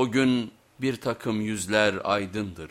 O gün bir takım yüzler aydındır.